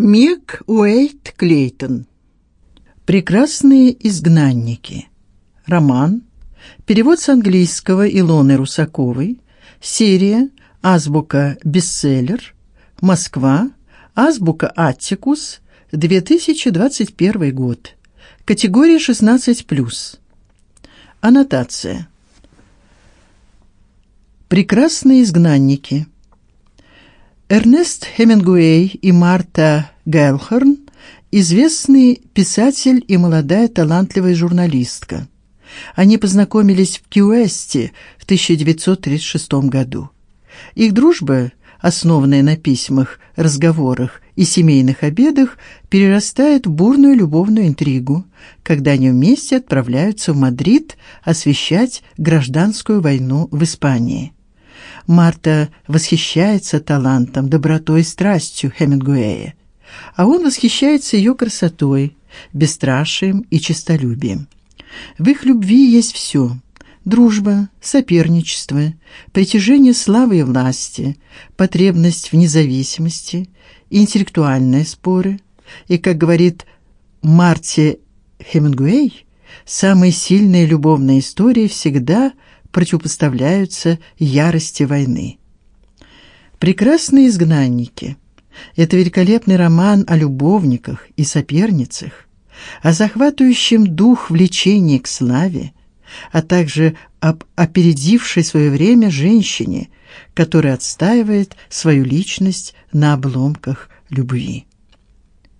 Мег Уэйт Клейтон. Прекрасные изгнанники. Роман. Перевод с английского Илоны Русаковой. Серия Азбука бестселлер. Москва. Азбука Аттикус. 2021 год. Категория 16+. Аннотация. Прекрасные изгнанники. Эрнест Хемингуэй и Марта Гелхорн известный писатель и молодая талантливая журналистка. Они познакомились в Ки-Уэсте в 1936 году. Их дружба, основанная на письмах, разговорах и семейных обедах, перерастает в бурную любовную интригу, когда они вместе отправляются в Мадрид освещать гражданскую войну в Испании. Марта восхищается талантом, добротой и страстью Хемингуэя, а он восхищается ее красотой, бесстрашием и честолюбием. В их любви есть все: дружба, соперничество, притяжение славы и власти, потребность в независимости, интеллектуальные споры. И, как говорит Марти Хемингуэй, самые сильные любовные истории всегда – противопоставляются ярости войны. Прекрасные изгнанники. Это великолепный роман о любовниках и соперницах, о захватывающем дух влечении к славе, а также об опередившей свое время женщине, которая отстаивает свою личность на обломках любви.